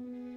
Mm-hmm.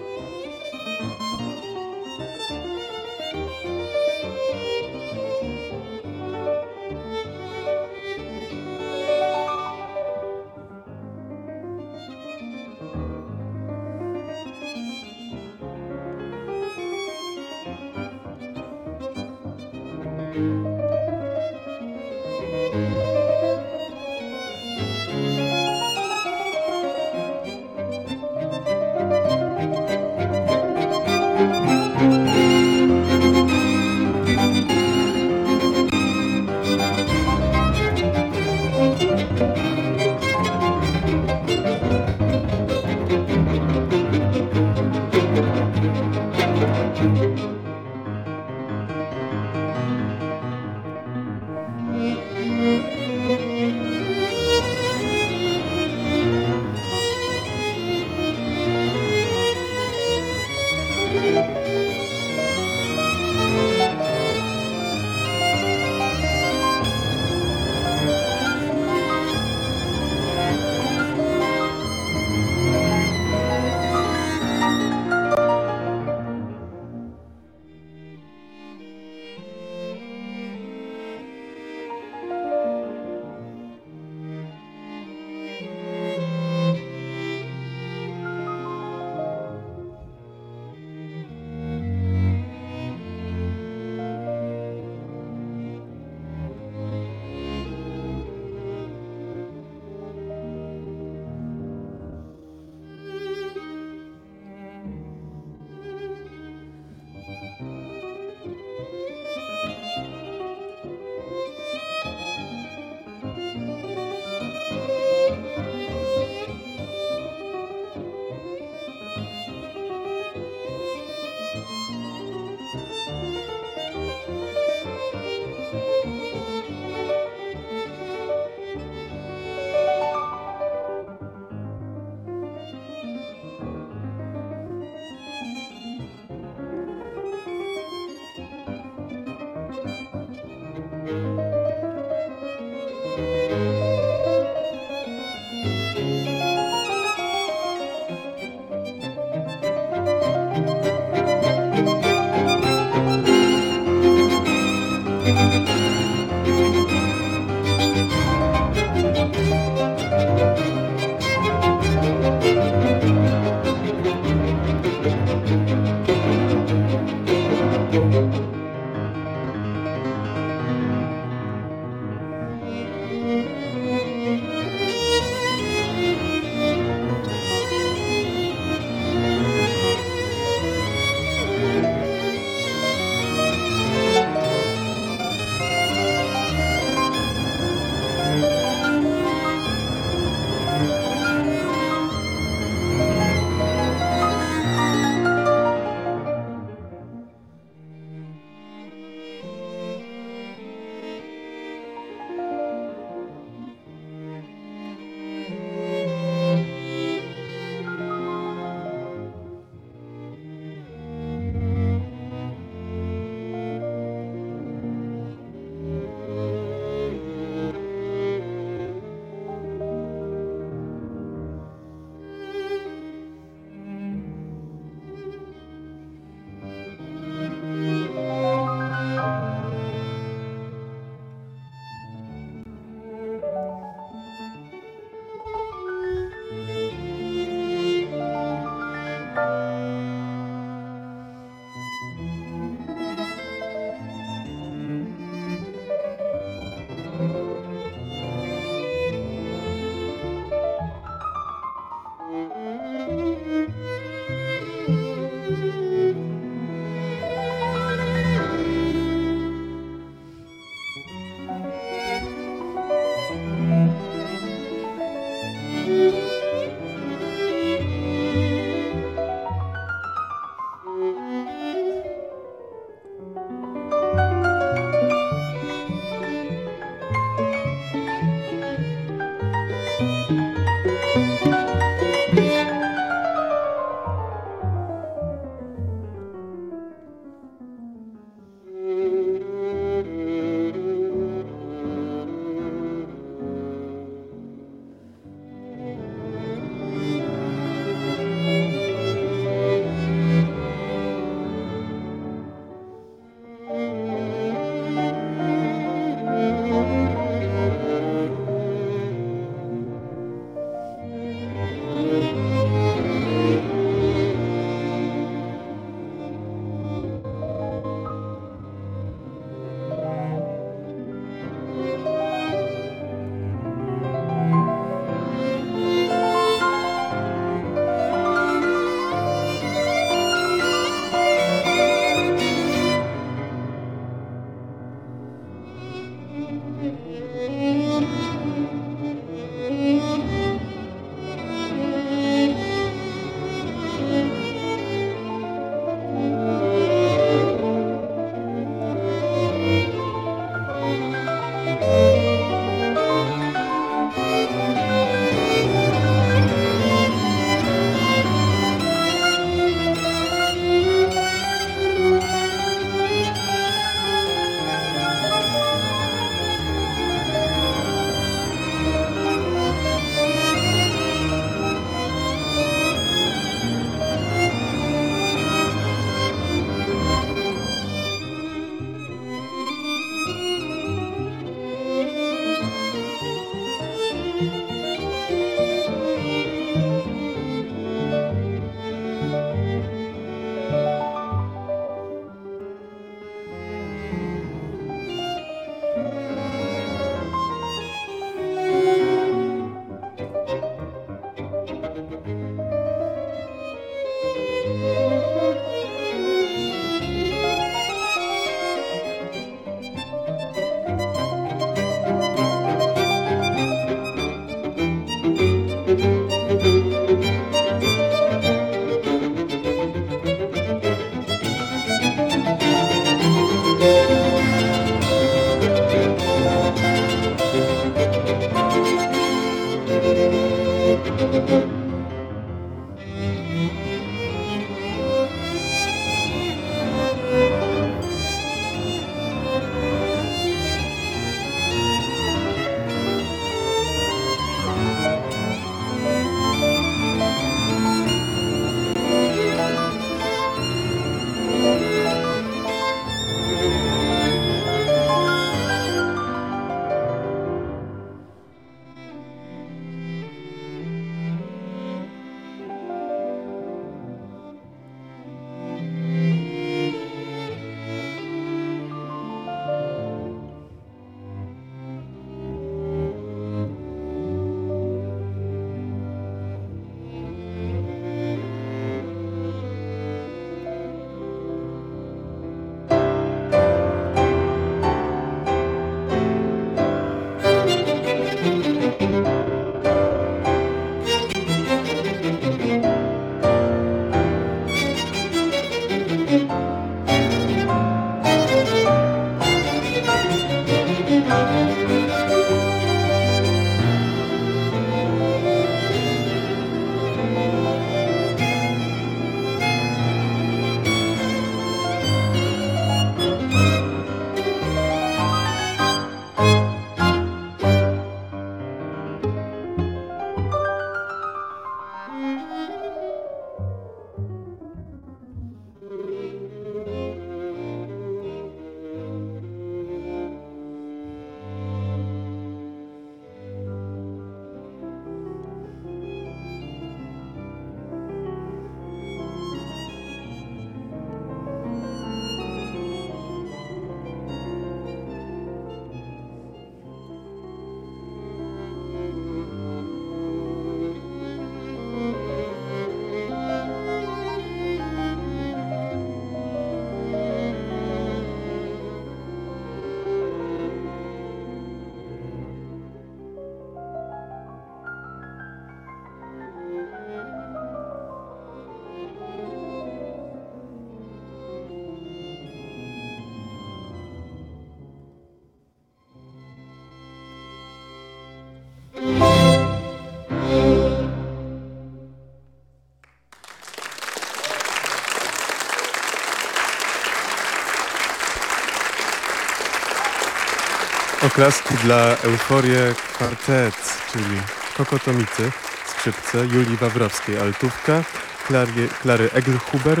Oklaski dla Euforię Kwartet, czyli Kokotomity, skrzypce, Julii Wawrowskiej, altówka, Klary, Klary Eglhuber,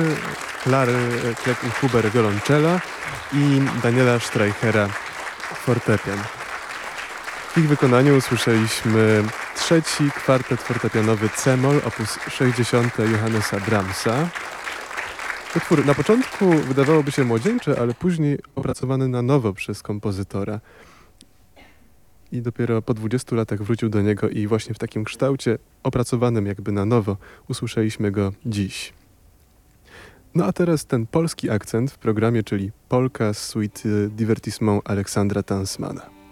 Klary Eglhuber, wiolonczela i Daniela Streichera, fortepian. W ich wykonaniu usłyszeliśmy trzeci kwartet fortepianowy C-moll op. 60 Johannesa Brahmsa. Utwór na początku wydawałoby się młodzieńczy, ale później opracowany na nowo przez kompozytora. I dopiero po 20 latach wrócił do niego i właśnie w takim kształcie, opracowanym jakby na nowo, usłyszeliśmy go dziś. No a teraz ten polski akcent w programie, czyli Polka Suite Divertissement Aleksandra Tansmana.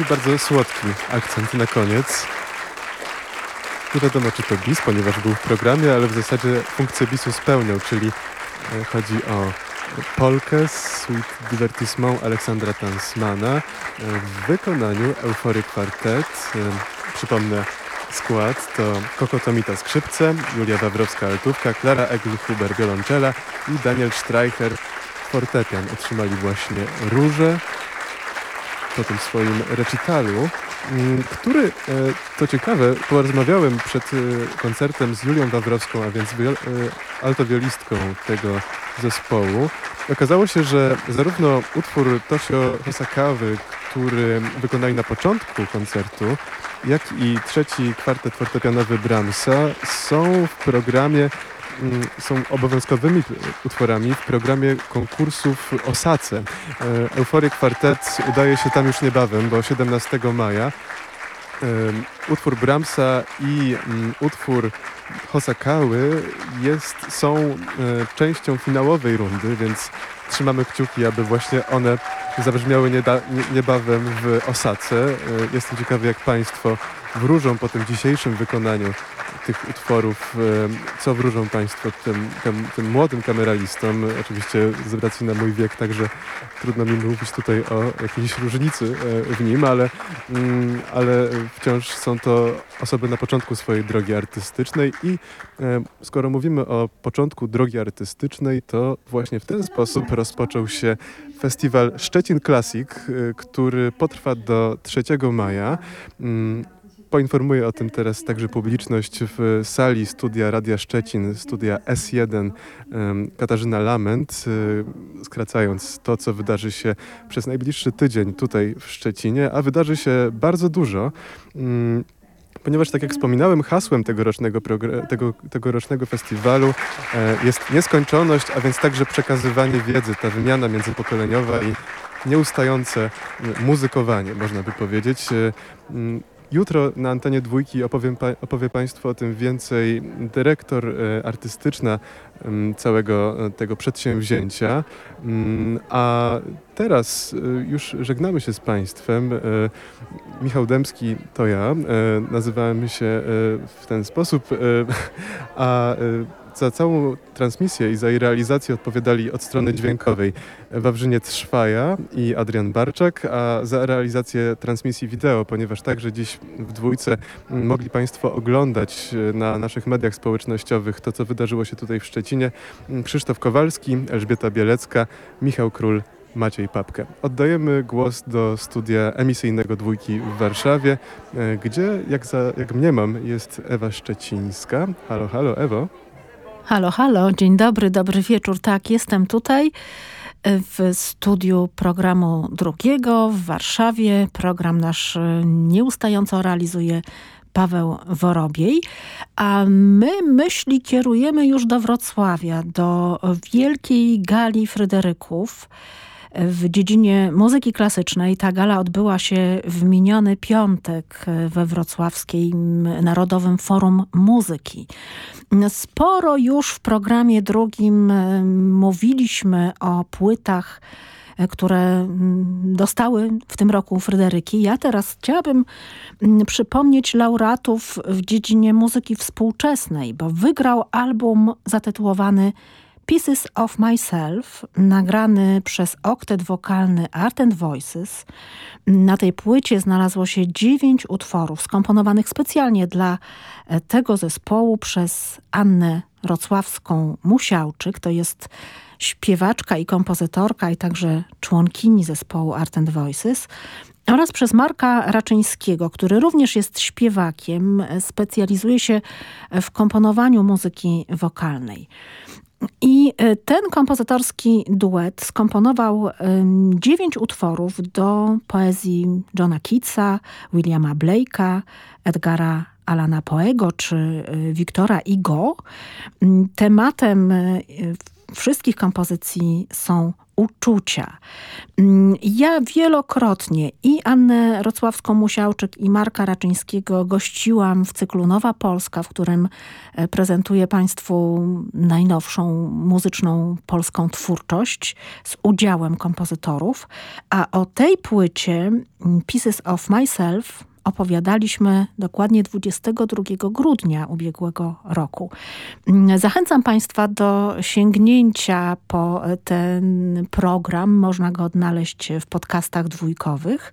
Taki bardzo słodki akcent na koniec. Nie wiadomo, czy to bis, ponieważ był w programie, ale w zasadzie funkcję bisu spełniał, czyli e, chodzi o polkę Suite Divertissement Aleksandra Tansmana e, w wykonaniu Eufory Quartet. E, przypomnę skład to Kokotomita skrzypce, Julia Wawrowska altówka, Klara Egl-Huber wiolonczela i Daniel Streicher fortepian. Otrzymali właśnie róże po tym swoim recitalu, mm, który, e, to ciekawe, porozmawiałem przed e, koncertem z Julią Wawrowską, a więc e, altowiolistką tego zespołu. Okazało się, że zarówno utwór Toshio Hosakawy, który wykonali na początku koncertu, jak i trzeci kwartet fortepianowy Brahmsa są w programie są obowiązkowymi utworami w programie konkursów Osace. E, Eufory Quartet udaje się tam już niebawem, bo 17 maja e, utwór Brahmsa i mm, utwór Hosakały jest, są e, częścią finałowej rundy, więc trzymamy kciuki, aby właśnie one zabrzmiały niebawem w Osace. Jestem ciekawy, jak Państwo wróżą po tym dzisiejszym wykonaniu tych utworów, co wróżą Państwo tym, tym, młodym kameralistom. Oczywiście z racji na mój wiek, także trudno mi mówić tutaj o jakiejś różnicy e, w nim, ale, mm, ale wciąż są to osoby na początku swojej drogi artystycznej i skoro mówimy o początku drogi artystycznej, to właśnie w ten sposób rozpoczął się festiwal Szczecin Classic, e, który potrwa do 3 maja. Poinformuję o tym teraz także publiczność w sali studia Radia Szczecin, studia S1 Katarzyna Lament, y, skracając to, co wydarzy się przez najbliższy tydzień tutaj w Szczecinie, a wydarzy się bardzo dużo. Mm, ponieważ, tak jak wspominałem, hasłem tegorocznego, tego, tegorocznego festiwalu e, jest nieskończoność, a więc także przekazywanie wiedzy, ta wymiana międzypokoleniowa i nieustające muzykowanie, można by powiedzieć. Mm, Jutro na antenie dwójki opowiem opowie Państwu o tym więcej dyrektor e, artystyczna całego e, tego przedsięwzięcia. Mm, a teraz e, już żegnamy się z Państwem. Michał Dębski to ja. Nazywałem się w ten sposób, a za całą transmisję i za jej realizację odpowiadali od strony dźwiękowej Wawrzyniec Szwaja i Adrian Barczak, a za realizację transmisji wideo, ponieważ także dziś w dwójce mogli Państwo oglądać na naszych mediach społecznościowych to, co wydarzyło się tutaj w Szczecinie. Krzysztof Kowalski, Elżbieta Bielecka, Michał Król, Maciej Papkę. Oddajemy głos do studia emisyjnego Dwójki w Warszawie, e, gdzie, jak, za, jak mniemam, jest Ewa Szczecińska. Halo, halo, Ewo. Halo, halo, dzień dobry, dobry wieczór. Tak, jestem tutaj e, w studiu programu drugiego w Warszawie. Program nasz e, nieustająco realizuje Paweł Worobiej, a my myśli kierujemy już do Wrocławia, do wielkiej gali Fryderyków, w dziedzinie muzyki klasycznej. Ta gala odbyła się w miniony piątek we Wrocławskim Narodowym Forum Muzyki. Sporo już w programie drugim e, mówiliśmy o płytach e, które mm, dostały w tym roku Fryderyki. Ja teraz chciałabym mm, przypomnieć laureatów w dziedzinie muzyki współczesnej, bo wygrał album zatytułowany Pieces of Myself, nagrany przez oktet wokalny Art and Voices. Na tej płycie znalazło się dziewięć utworów skomponowanych specjalnie dla e, tego zespołu przez Annę Rocławską-Musiałczyk. To jest śpiewaczka i kompozytorka i także członkini zespołu Art and Voices oraz przez Marka Raczyńskiego, który również jest śpiewakiem, specjalizuje się w komponowaniu muzyki wokalnej. I e, ten kompozytorski duet skomponował dziewięć utworów do poezji Johna Keatsa, Williama Blake'a, Edgara Alana Poego czy e, Wiktora Igo. Tematem e, wszystkich kompozycji są uczucia. Mm, ja wielokrotnie i Annę Rocławską-Musiałczyk i Marka Raczyńskiego gościłam w cyklu Nowa Polska, w którym e, prezentuję Państwu najnowszą muzyczną polską twórczość z udziałem kompozytorów. A o tej płycie mm, Pieces of Myself opowiadaliśmy dokładnie 22 grudnia ubiegłego roku. Zachęcam Państwa do sięgnięcia po ten program. Można go odnaleźć w podcastach dwójkowych.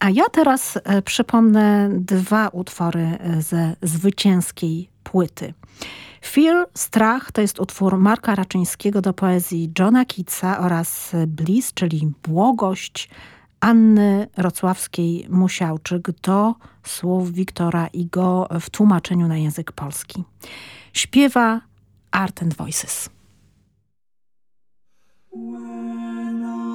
A ja teraz e, przypomnę dwa utwory e, ze zwycięskiej płyty. Fear, Strach to jest utwór Marka Raczyńskiego do poezji Johna Keatsa oraz Bliss, czyli Błogość, Anny Rocławskiej-Musiałczyk do słów Wiktora Igo w tłumaczeniu na język polski. Śpiewa Art and Voices. Thank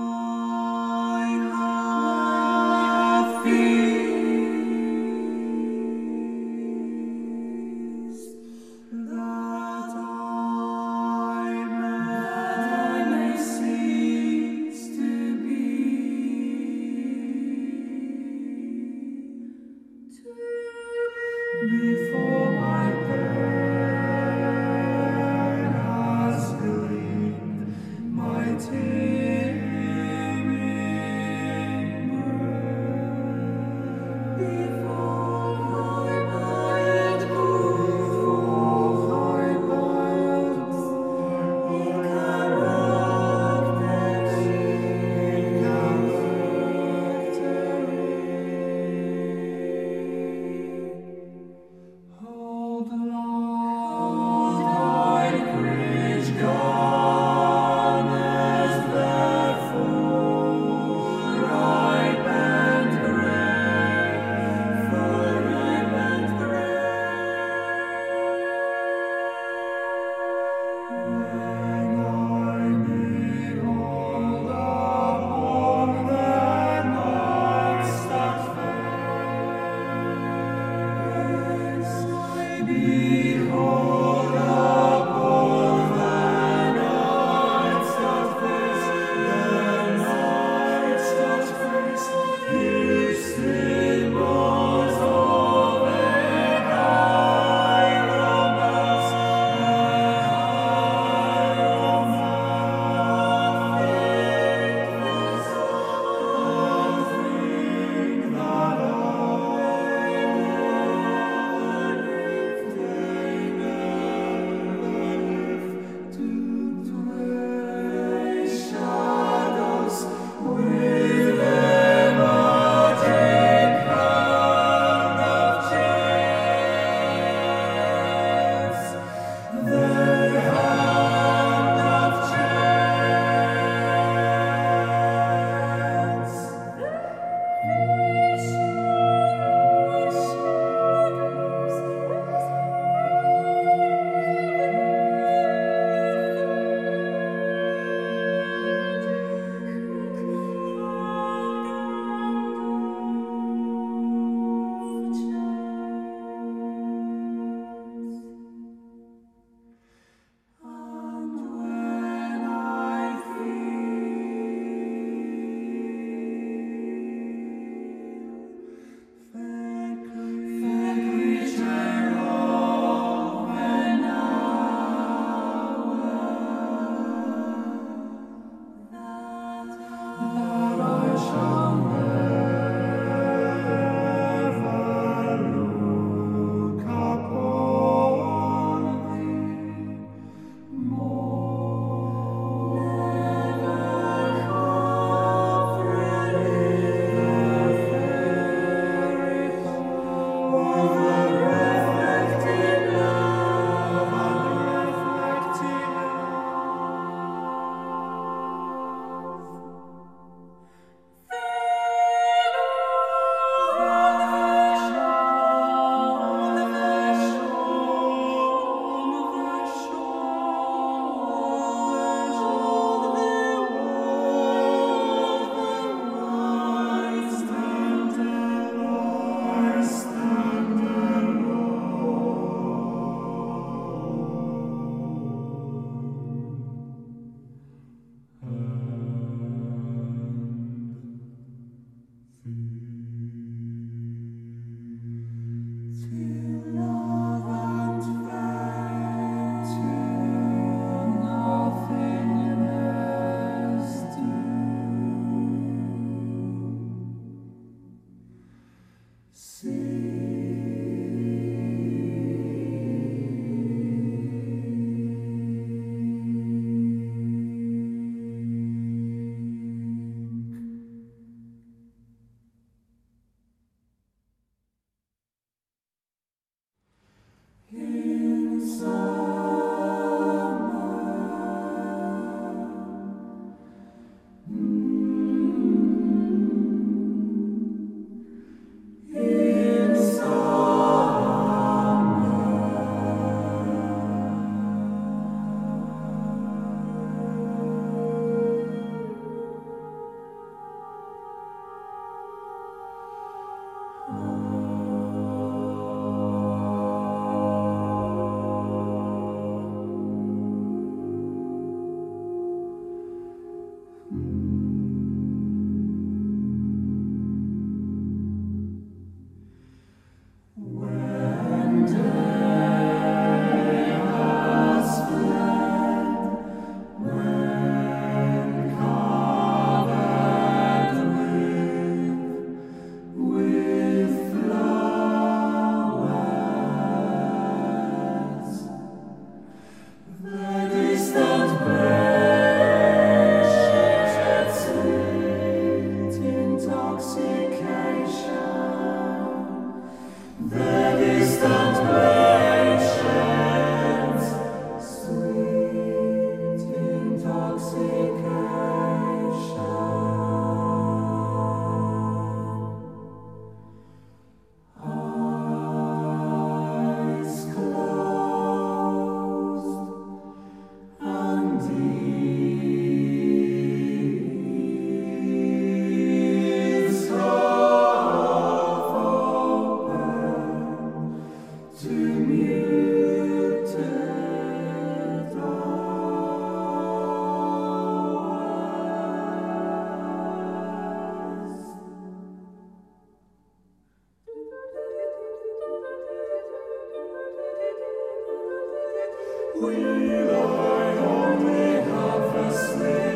We lie on the harvest.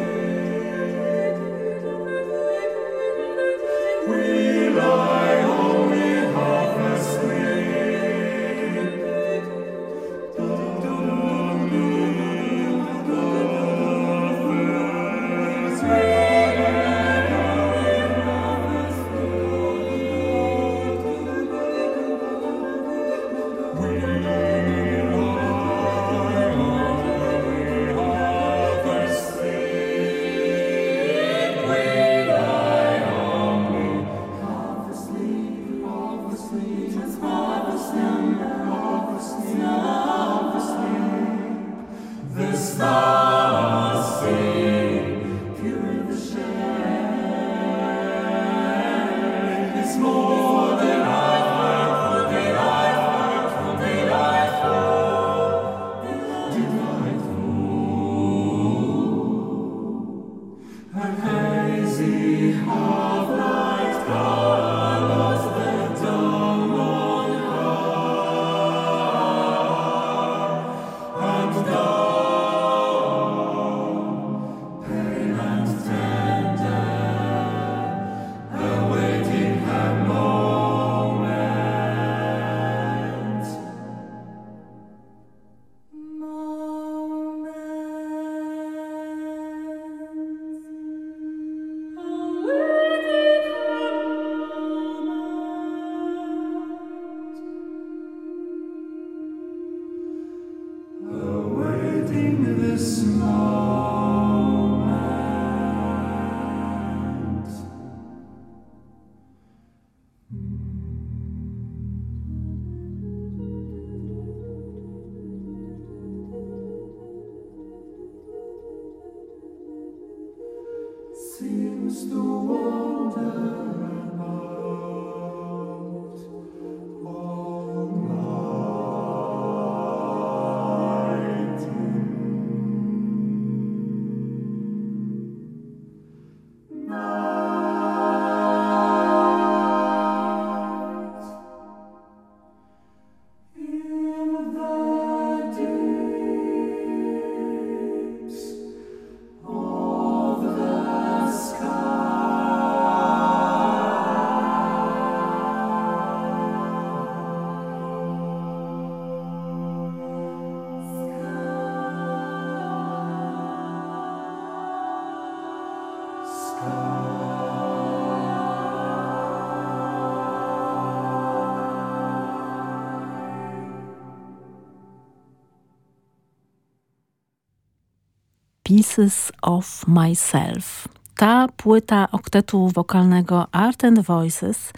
Pieces of Myself. Ta płyta oktetu wokalnego Art and Voices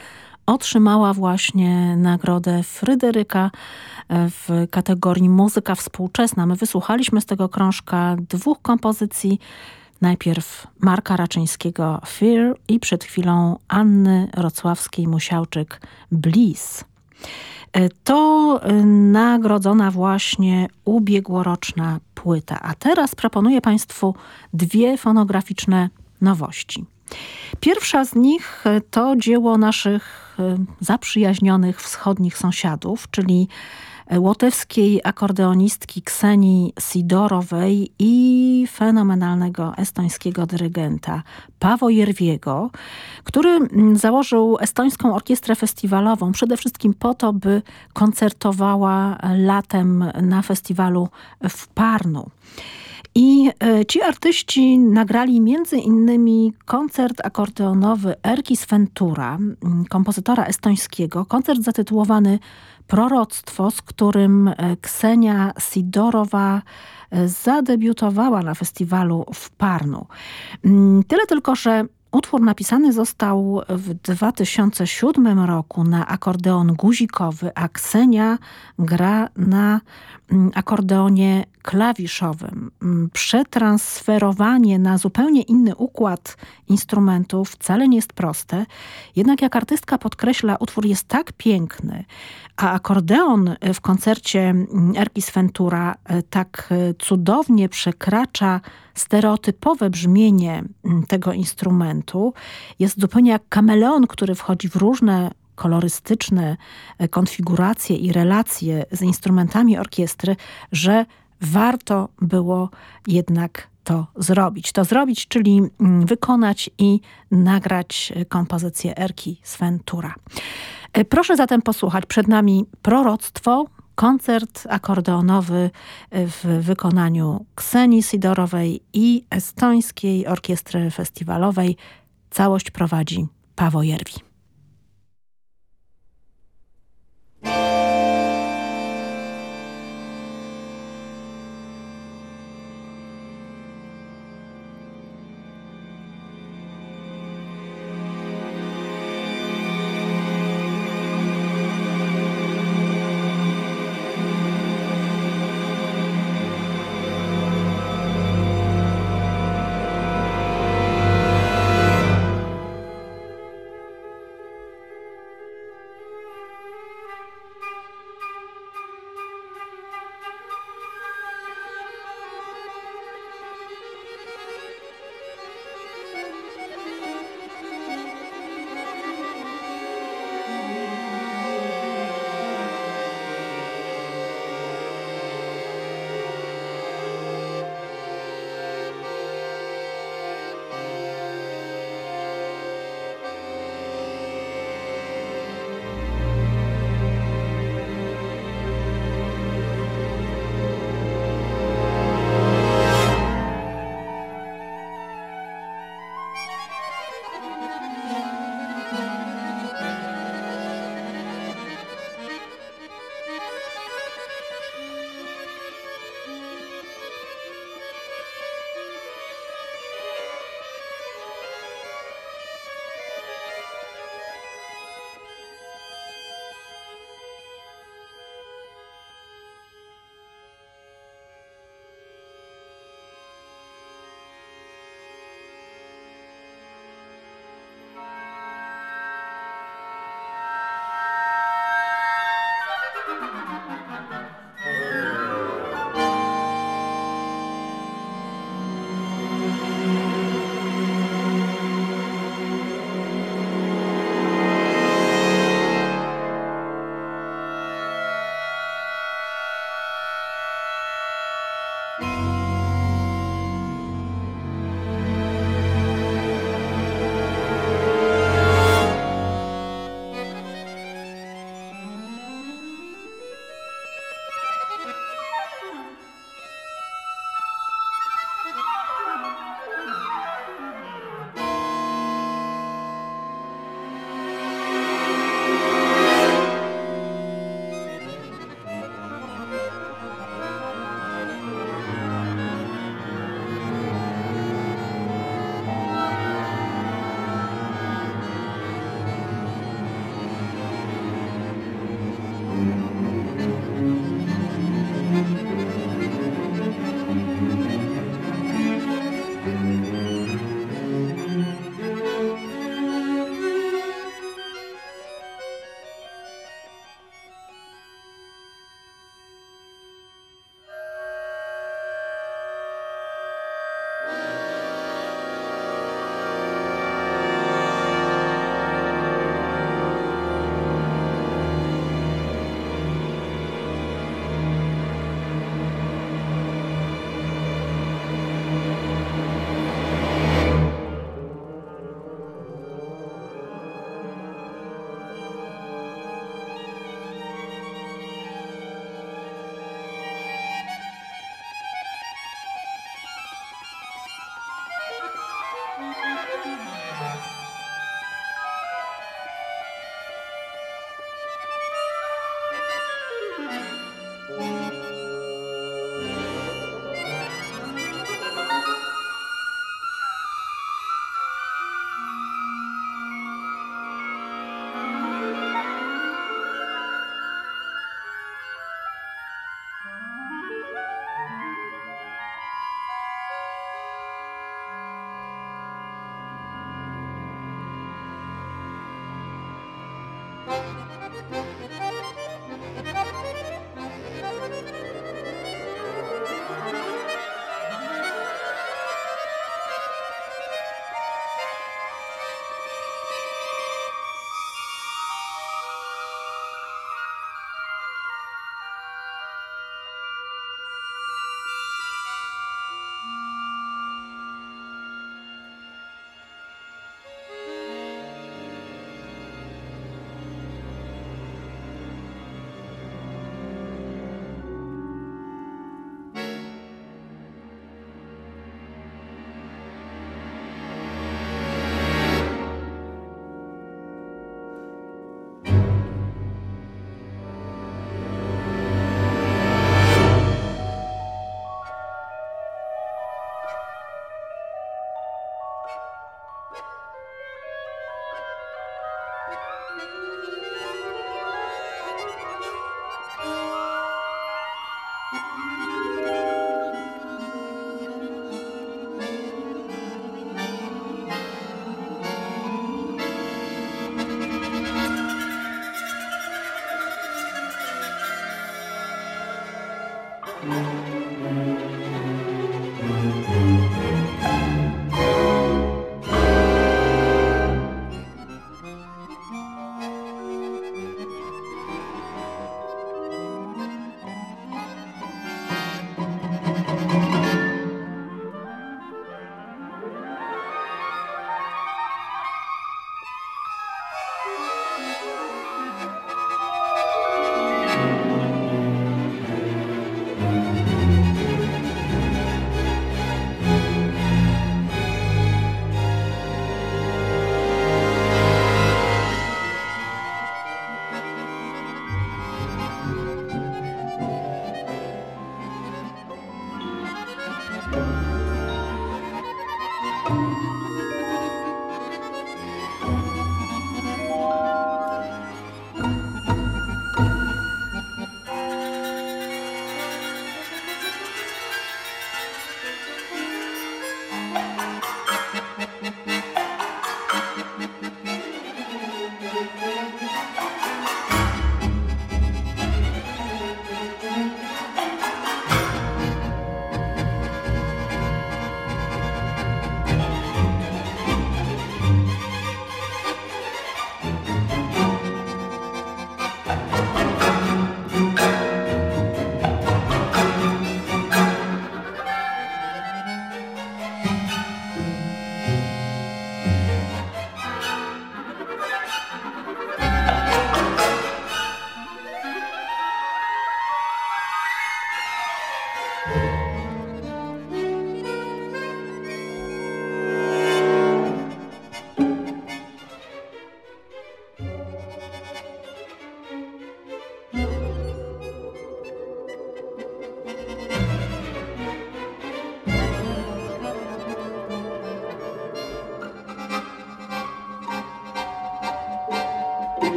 otrzymała właśnie nagrodę Fryderyka e, w kategorii muzyka współczesna. My wysłuchaliśmy z tego krążka dwóch kompozycji. Najpierw Marka Raczyńskiego Fear i przed chwilą Anny Rocławskiej-Musiałczyk Bliss. E, to e, nagrodzona właśnie ubiegłoroczna płyta. A teraz proponuję Państwu dwie fonograficzne nowości. Pierwsza z nich e, to dzieło naszych zaprzyjaźnionych wschodnich sąsiadów, czyli łotewskiej akordeonistki Ksenii Sidorowej i fenomenalnego estońskiego dyrygenta Pawo Jerwiego, który założył estońską orkiestrę festiwalową przede wszystkim po to, by koncertowała latem na festiwalu w Parnu. I e, ci artyści nagrali między innymi koncert akordeonowy Erkis Ventura, kompozytora estońskiego. Koncert zatytułowany Proroctwo, z którym e, Ksenia Sidorowa e, zadebiutowała na festiwalu w Parnu. Tyle tylko, że Utwór napisany został w 2007 roku na akordeon guzikowy, a Ksenia gra na mm, akordeonie klawiszowym. Mm, przetransferowanie na zupełnie inny układ instrumentów wcale nie jest proste, jednak jak artystka podkreśla, utwór jest tak piękny, a akordeon w koncercie mm, Erkis Ventura e, tak e, cudownie przekracza stereotypowe brzmienie mm, tego instrumentu. Jest zupełnie jak kameleon, który wchodzi w różne kolorystyczne e, konfiguracje i relacje z instrumentami orkiestry, że warto było jednak to zrobić. To zrobić, czyli mm, wykonać i nagrać kompozycję Erki Sventura. E, proszę zatem posłuchać. Przed nami proroctwo, koncert akordeonowy w wykonaniu Ksenii Sidorowej i Estońskiej Orkiestry Festiwalowej. Całość prowadzi Pawo Jerwi.